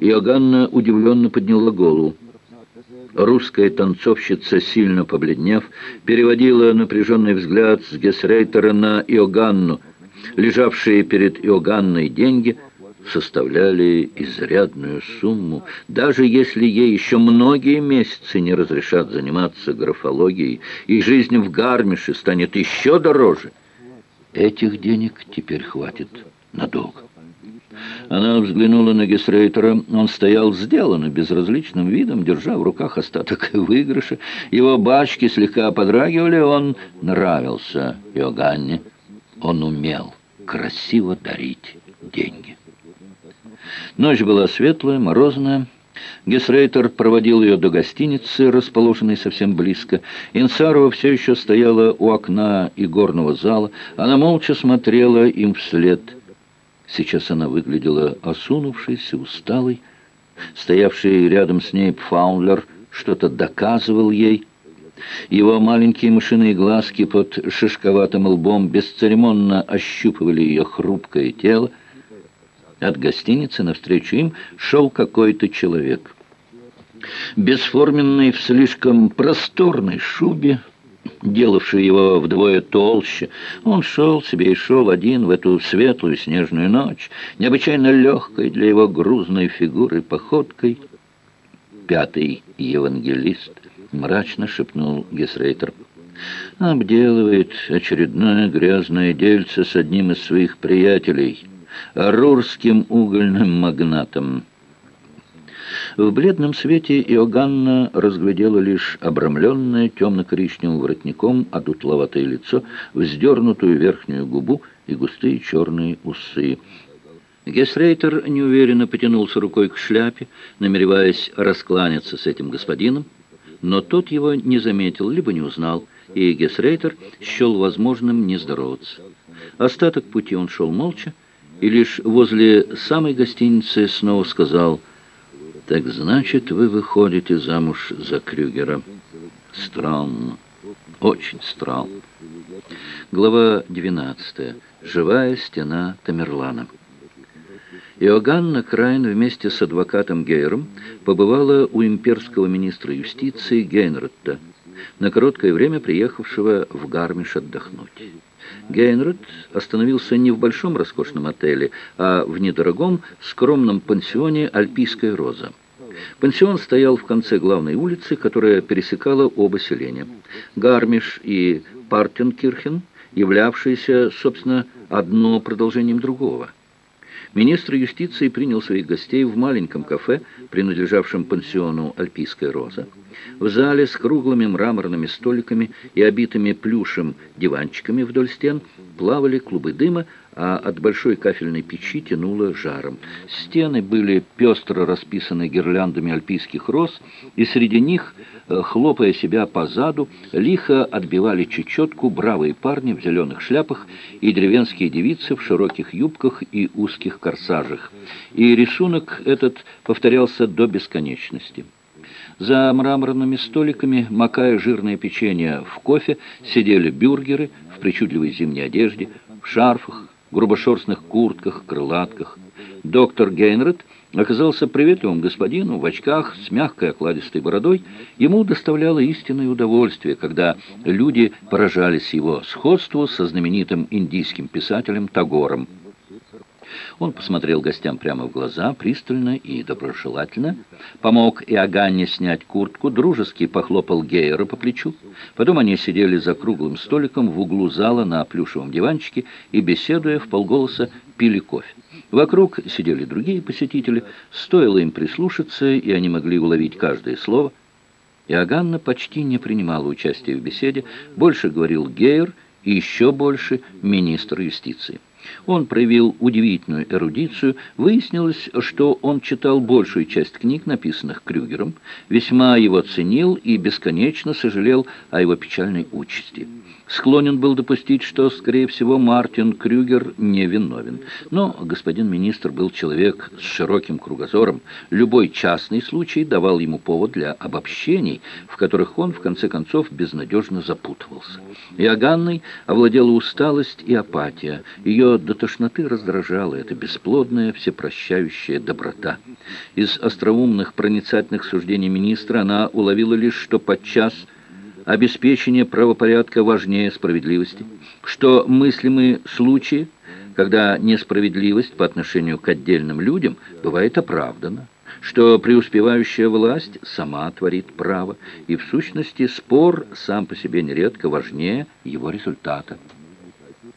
Иоганна удивленно подняла голову. Русская танцовщица, сильно побледнев, переводила напряженный взгляд с Гесрейтера на Иоганну. Лежавшие перед Иоганной деньги составляли изрядную сумму, даже если ей еще многие месяцы не разрешат заниматься графологией, и жизнь в Гармише станет еще дороже. Этих денег теперь хватит надолго. Она взглянула на Гесрейтера. Он стоял сделанно, безразличным видом, держа в руках остаток выигрыша. Его бачки слегка подрагивали, он нравился Иоганне. Он умел красиво дарить деньги. Ночь была светлая, морозная. Гесрейтер проводил ее до гостиницы, расположенной совсем близко. Инсарова все еще стояла у окна игорного зала. Она молча смотрела им вслед – Сейчас она выглядела осунувшейся, усталой. Стоявший рядом с ней Пфаунлер что-то доказывал ей. Его маленькие мышиные глазки под шишковатым лбом бесцеремонно ощупывали ее хрупкое тело. От гостиницы навстречу им шел какой-то человек. Бесформенный в слишком просторной шубе, делавший его вдвое толще. Он шел себе и шел один в эту светлую снежную ночь, необычайно легкой для его грузной фигуры походкой. Пятый евангелист мрачно шепнул Гесрейтер. Обделывает очередное грязное дельце с одним из своих приятелей, рурским угольным магнатом. В бледном свете Иоганна разглядела лишь обрамленное темно-коричневым воротником одутловатое лицо, вздернутую верхнюю губу и густые черные усы. Гесрейтер неуверенно потянулся рукой к шляпе, намереваясь раскланяться с этим господином, но тот его не заметил, либо не узнал, и Гесрейтер счел возможным не здороваться. Остаток пути он шел молча, и лишь возле самой гостиницы снова сказал «Так значит, вы выходите замуж за Крюгера?» «Странно, очень странно». Глава 12. Живая стена Тамерлана. Иоганна Крайн вместе с адвокатом Гейером побывала у имперского министра юстиции Гейнретта, на короткое время приехавшего в Гармиш отдохнуть. Гейнрид остановился не в большом роскошном отеле, а в недорогом, скромном пансионе «Альпийская роза». Пансион стоял в конце главной улицы, которая пересекала оба селения. Гармиш и Партенкирхен, являвшиеся, собственно, одно продолжением другого – Министр юстиции принял своих гостей в маленьком кафе, принадлежавшем пансиону «Альпийская роза». В зале с круглыми мраморными столиками и обитыми плюшем диванчиками вдоль стен плавали клубы дыма, а от большой кафельной печи тянуло жаром. Стены были пестро расписаны гирляндами альпийских роз, и среди них, э, хлопая себя по заду, лихо отбивали чечетку бравые парни в зеленых шляпах и деревенские девицы в широких юбках и узких корсажах. И рисунок этот повторялся до бесконечности. За мраморными столиками, макая жирное печенье в кофе, сидели бюргеры в причудливой зимней одежде, в шарфах, грубошерстных куртках, крылатках. Доктор Гейнрид оказался приветливым господину в очках с мягкой окладистой бородой. Ему доставляло истинное удовольствие, когда люди поражались его сходству со знаменитым индийским писателем Тагором. Он посмотрел гостям прямо в глаза, пристально и доброжелательно, помог Иоганне снять куртку, дружески похлопал Гейера по плечу. Потом они сидели за круглым столиком в углу зала на плюшевом диванчике и, беседуя в полголоса, пили кофе. Вокруг сидели другие посетители, стоило им прислушаться, и они могли уловить каждое слово. Иоганна почти не принимала участия в беседе, больше говорил Гейер и еще больше министр юстиции. Он проявил удивительную эрудицию. Выяснилось, что он читал большую часть книг, написанных Крюгером, весьма его ценил и бесконечно сожалел о его печальной участи. Склонен был допустить, что, скорее всего, Мартин Крюгер не виновен. Но господин министр был человек с широким кругозором. Любой частный случай давал ему повод для обобщений, в которых он, в конце концов, безнадежно запутывался. Иоганной овладела усталость и апатия. Ее Ее до тошноты раздражала эта бесплодная, всепрощающая доброта. Из остроумных, проницательных суждений министра она уловила лишь, что подчас обеспечение правопорядка важнее справедливости, что мыслимые случаи, когда несправедливость по отношению к отдельным людям бывает оправдана, что преуспевающая власть сама творит право, и в сущности спор сам по себе нередко важнее его результата.